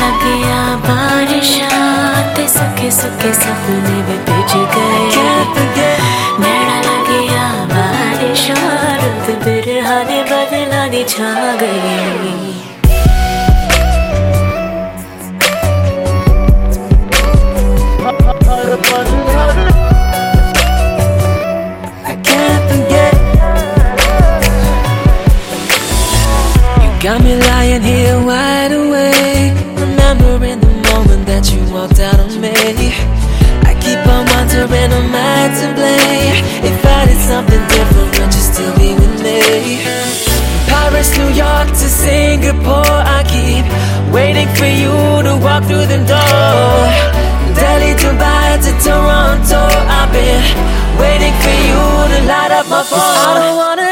लगिया बारिश आते सके सके सपने में भिज गए। नैना लगिया बारिश और बिरहाने बदला छा गई Paris, New York to Singapore. I keep waiting for you to walk through the door. Delhi, Dubai to Toronto. I've been waiting for you to light up my phone. I don't wanna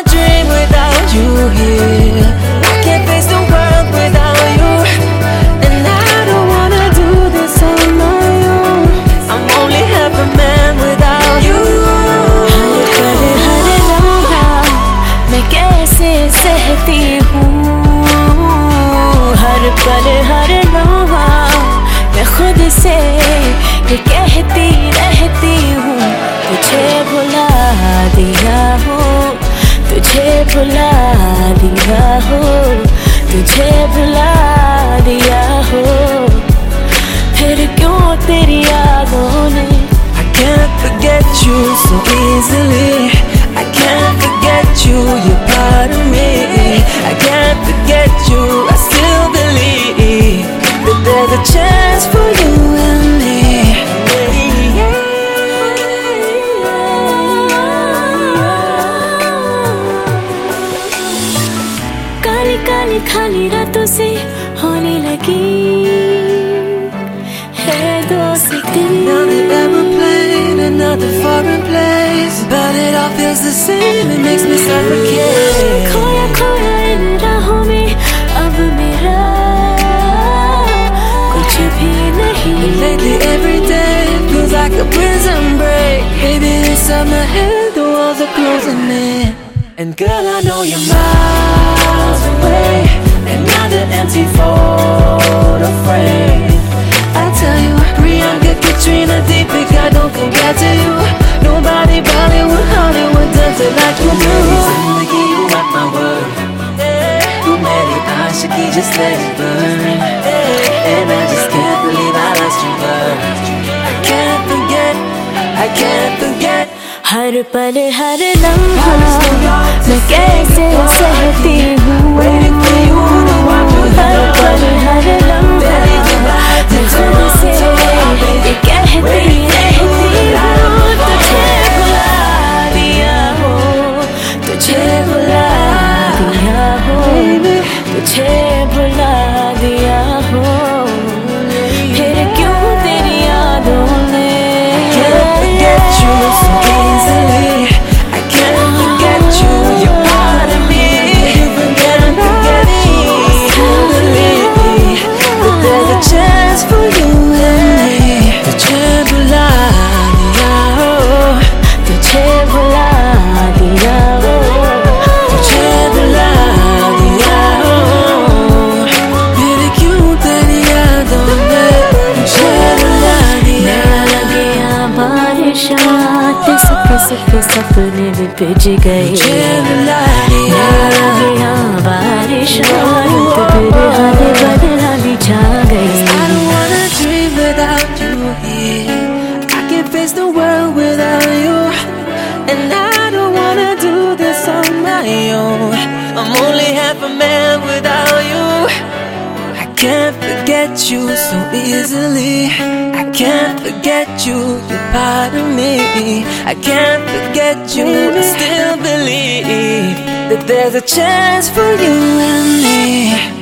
सहती हूँ, हर पल, हर लम्हा मैं खुद से ये कहती रहती हूँ, तुझे भुला दिया हो, तुझे भुला दिया हो, तुझे भुला दिया हो फिर क्यों तेरी यादों ने, I can't forget you so easily. there's a chance for you and me. Kali Kali खाली रातों से होने लगी है दोस्ती Another aeroplane, another foreign place. But it all feels the same, it makes me suffocate. Baby, inside my head, the walls are closing in. And girl, I know you're miles away. Another empty photo frame. I tell you, Priyanka, Katrina, Deepika don't compare to you. Nobody Bollywood, Hollywood does it like you do. Zindagi, you rock my world. You made it, Ashiki, just let it burn. हर पल हर लम्हा। मैं कैसे सहती हूँ? हर पल हर लम्हा। मैं खुद से ये कहती रहती हूँ तुझे भुला दिया हो तुझे भुला दिया हो। तुझे ते सुखे सुखे सपने भी भिज गए तुझे भुला दिया लगिया बारिशां रुत बिरहा ने बदला भी छा गई I don't wanna dream without you here. I can't face the world without you. And I don't wanna do this on my own. I'm only half a man without you. I can't forget you so easily. Can't forget you, you're part of me. I can't forget you, I still believe that there's a chance for you and me.